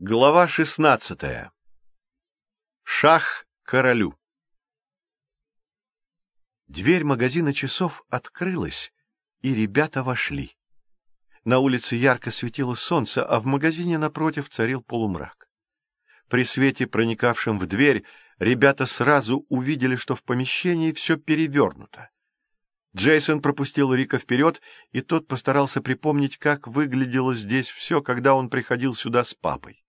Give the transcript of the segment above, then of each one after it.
Глава шестнадцатая. Шах королю. Дверь магазина часов открылась, и ребята вошли. На улице ярко светило солнце, а в магазине напротив царил полумрак. При свете, проникавшем в дверь, ребята сразу увидели, что в помещении все перевернуто. Джейсон пропустил Рика вперед, и тот постарался припомнить, как выглядело здесь все, когда он приходил сюда с папой.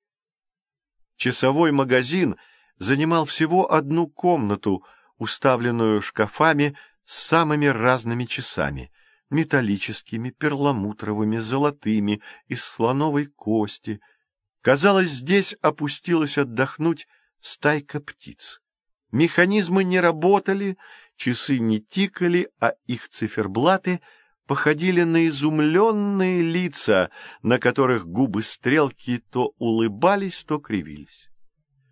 Часовой магазин занимал всего одну комнату, уставленную шкафами с самыми разными часами — металлическими, перламутровыми, золотыми, из слоновой кости. Казалось, здесь опустилась отдохнуть стайка птиц. Механизмы не работали, часы не тикали, а их циферблаты походили на изумленные лица, на которых губы стрелки то улыбались, то кривились.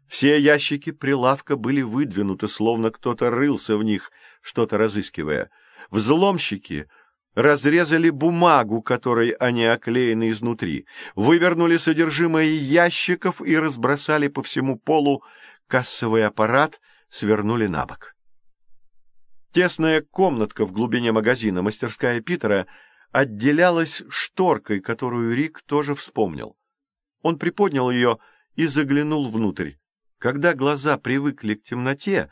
Все ящики прилавка были выдвинуты, словно кто-то рылся в них, что-то разыскивая. Взломщики разрезали бумагу, которой они оклеены изнутри, вывернули содержимое ящиков и разбросали по всему полу кассовый аппарат, свернули на бок. Тесная комнатка в глубине магазина, мастерская Питера, отделялась шторкой, которую Рик тоже вспомнил. Он приподнял ее и заглянул внутрь. Когда глаза привыкли к темноте,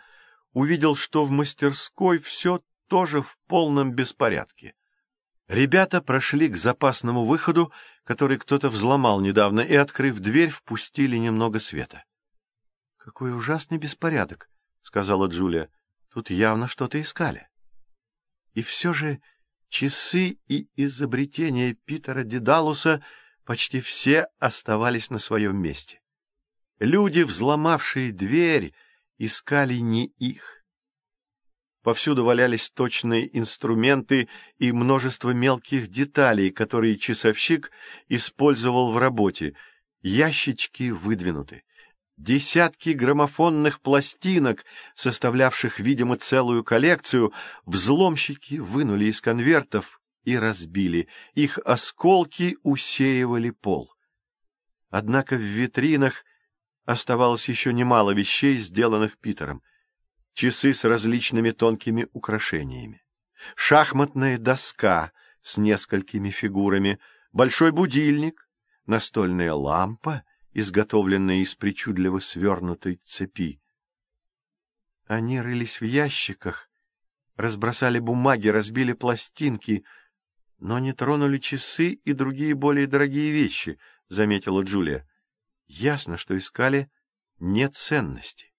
увидел, что в мастерской все тоже в полном беспорядке. Ребята прошли к запасному выходу, который кто-то взломал недавно, и, открыв дверь, впустили немного света. — Какой ужасный беспорядок, — сказала Джулия. Тут явно что-то искали. И все же часы и изобретения Питера Дедалуса почти все оставались на своем месте. Люди, взломавшие дверь, искали не их. Повсюду валялись точные инструменты и множество мелких деталей, которые часовщик использовал в работе. Ящички выдвинуты. Десятки граммофонных пластинок, составлявших, видимо, целую коллекцию, взломщики вынули из конвертов и разбили. Их осколки усеивали пол. Однако в витринах оставалось еще немало вещей, сделанных Питером. Часы с различными тонкими украшениями, шахматная доска с несколькими фигурами, большой будильник, настольная лампа — изготовленные из причудливо свернутой цепи. Они рылись в ящиках, разбросали бумаги, разбили пластинки, но не тронули часы и другие более дорогие вещи, — заметила Джулия. Ясно, что искали не ценности.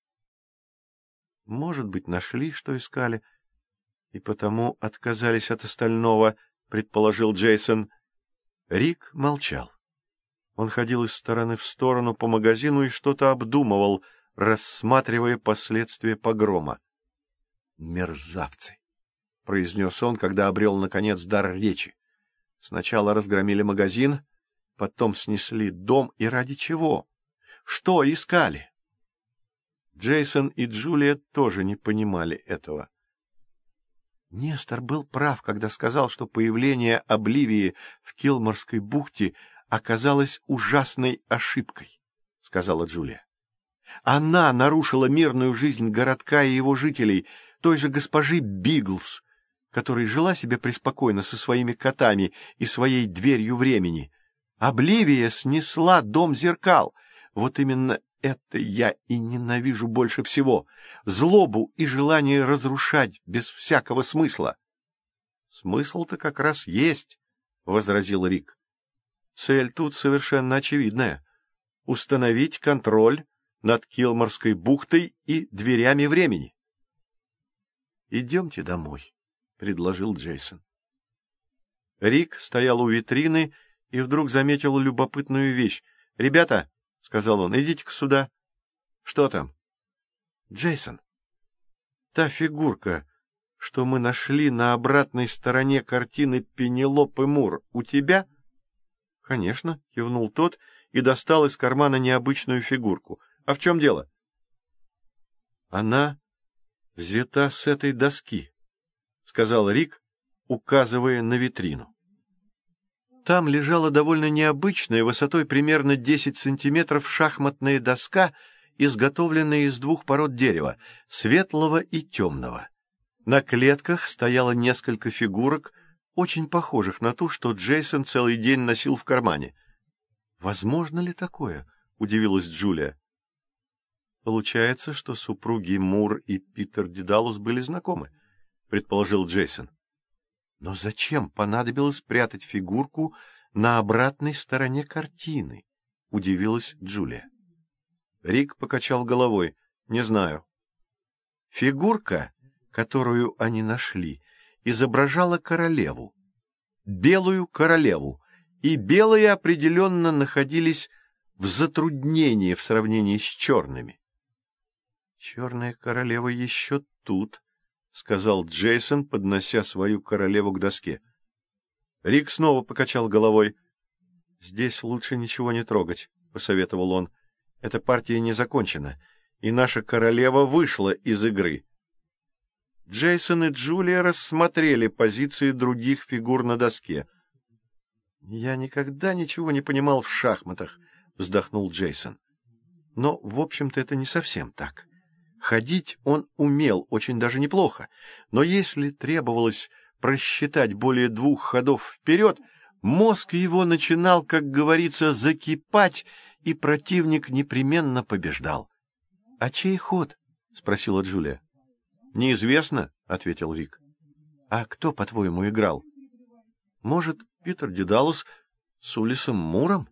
Может быть, нашли, что искали, и потому отказались от остального, — предположил Джейсон. Рик молчал. Он ходил из стороны в сторону по магазину и что-то обдумывал, рассматривая последствия погрома. «Мерзавцы!» — произнес он, когда обрел, наконец, дар речи. Сначала разгромили магазин, потом снесли дом, и ради чего? Что искали? Джейсон и Джулия тоже не понимали этого. Нестор был прав, когда сказал, что появление Обливии в Килморской бухте — оказалась ужасной ошибкой, — сказала Джулия. Она нарушила мирную жизнь городка и его жителей, той же госпожи Биглс, которая жила себе преспокойно со своими котами и своей дверью времени. Обливия снесла дом зеркал. Вот именно это я и ненавижу больше всего. Злобу и желание разрушать без всякого смысла. — Смысл-то как раз есть, — возразил Рик. Цель тут совершенно очевидная — установить контроль над Килморской бухтой и дверями времени. «Идемте домой», — предложил Джейсон. Рик стоял у витрины и вдруг заметил любопытную вещь. «Ребята», — сказал он, — «идите-ка сюда». «Что там?» «Джейсон, та фигурка, что мы нашли на обратной стороне картины Пенелопы Мур, у тебя?» — Конечно, — кивнул тот и достал из кармана необычную фигурку. — А в чем дело? — Она взята с этой доски, — сказал Рик, указывая на витрину. Там лежала довольно необычная, высотой примерно 10 сантиметров, шахматная доска, изготовленная из двух пород дерева — светлого и темного. На клетках стояло несколько фигурок, очень похожих на ту, что Джейсон целый день носил в кармане. «Возможно ли такое?» — удивилась Джулия. «Получается, что супруги Мур и Питер Дедалус были знакомы», — предположил Джейсон. «Но зачем понадобилось прятать фигурку на обратной стороне картины?» — удивилась Джулия. Рик покачал головой. «Не знаю». Фигурка, которую они нашли, изображала королеву, белую королеву, и белые определенно находились в затруднении в сравнении с черными. «Черная королева еще тут», — сказал Джейсон, поднося свою королеву к доске. Рик снова покачал головой. «Здесь лучше ничего не трогать», — посоветовал он. «Эта партия не закончена, и наша королева вышла из игры». Джейсон и Джулия рассмотрели позиции других фигур на доске. «Я никогда ничего не понимал в шахматах», — вздохнул Джейсон. «Но, в общем-то, это не совсем так. Ходить он умел очень даже неплохо, но если требовалось просчитать более двух ходов вперед, мозг его начинал, как говорится, закипать, и противник непременно побеждал. — А чей ход? — спросила Джулия. Неизвестно, — ответил Рик. — А кто, по-твоему, играл? — Может, Питер Дедалус с Улисом Муром?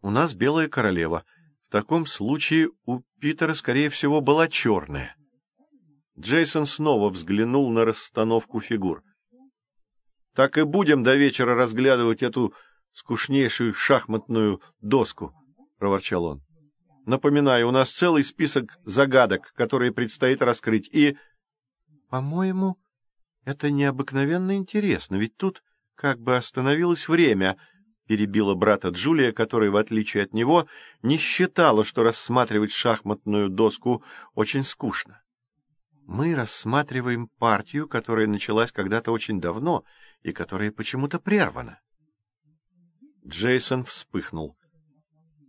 У нас белая королева. В таком случае у Питера, скорее всего, была черная. Джейсон снова взглянул на расстановку фигур. — Так и будем до вечера разглядывать эту скучнейшую шахматную доску, — проворчал он. Напоминаю, у нас целый список загадок, которые предстоит раскрыть, и... — По-моему, это необыкновенно интересно, ведь тут как бы остановилось время, — перебила брата Джулия, которая, в отличие от него, не считала, что рассматривать шахматную доску очень скучно. Мы рассматриваем партию, которая началась когда-то очень давно и которая почему-то прервана. Джейсон вспыхнул.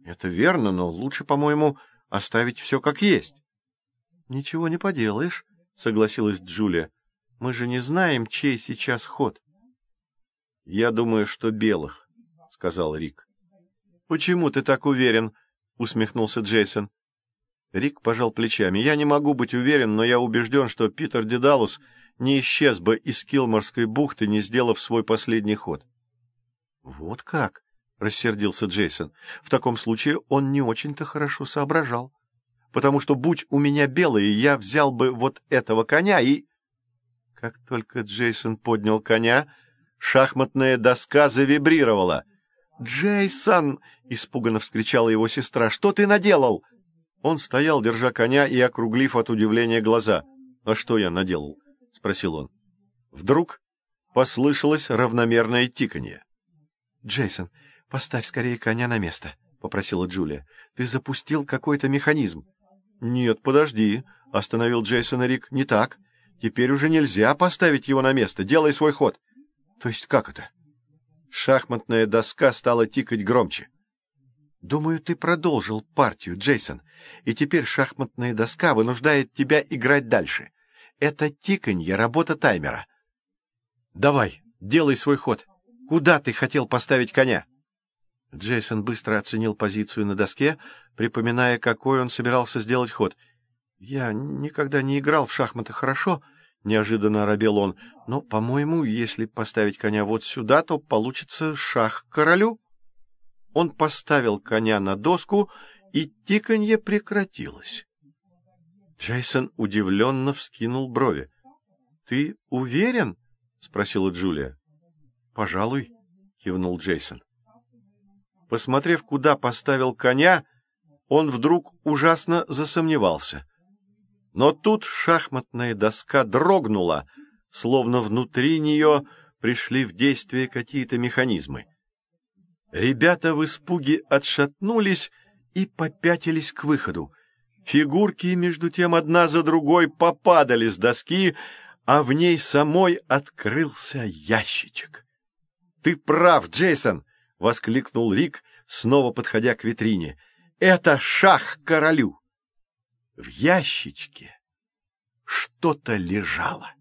Это верно, но лучше, по-моему, оставить все как есть. — Ничего не поделаешь, — согласилась Джулия. — Мы же не знаем, чей сейчас ход. — Я думаю, что белых, — сказал Рик. — Почему ты так уверен? — усмехнулся Джейсон. Рик пожал плечами. — Я не могу быть уверен, но я убежден, что Питер Дедалус не исчез бы из Килморской бухты, не сделав свой последний ход. — Вот как? — рассердился Джейсон. — В таком случае он не очень-то хорошо соображал. Потому что, будь у меня белые, я взял бы вот этого коня и... Как только Джейсон поднял коня, шахматная доска завибрировала. «Джейсон!» — испуганно вскричала его сестра. «Что ты наделал?» Он стоял, держа коня и округлив от удивления глаза. «А что я наделал?» — спросил он. Вдруг послышалось равномерное тиканье. «Джейсон, — Поставь скорее коня на место, — попросила Джулия. — Ты запустил какой-то механизм. — Нет, подожди, — остановил Джейсон и Рик. — Не так. Теперь уже нельзя поставить его на место. Делай свой ход. — То есть как это? Шахматная доска стала тикать громче. — Думаю, ты продолжил партию, Джейсон, и теперь шахматная доска вынуждает тебя играть дальше. Это тиканье — работа таймера. — Давай, делай свой ход. Куда ты хотел поставить коня? — Джейсон быстро оценил позицию на доске, припоминая, какой он собирался сделать ход. «Я никогда не играл в шахматы хорошо», — неожиданно оробел он, «но, по-моему, если поставить коня вот сюда, то получится шах королю». Он поставил коня на доску, и тиканье прекратилось. Джейсон удивленно вскинул брови. — Ты уверен? — спросила Джулия. — Пожалуй, — кивнул Джейсон. Посмотрев, куда поставил коня, он вдруг ужасно засомневался. Но тут шахматная доска дрогнула, словно внутри нее пришли в действие какие-то механизмы. Ребята в испуге отшатнулись и попятились к выходу. Фигурки, между тем, одна за другой попадали с доски, а в ней самой открылся ящичек. Ты прав, Джейсон! — воскликнул Рик, снова подходя к витрине. — Это шах королю! В ящичке что-то лежало.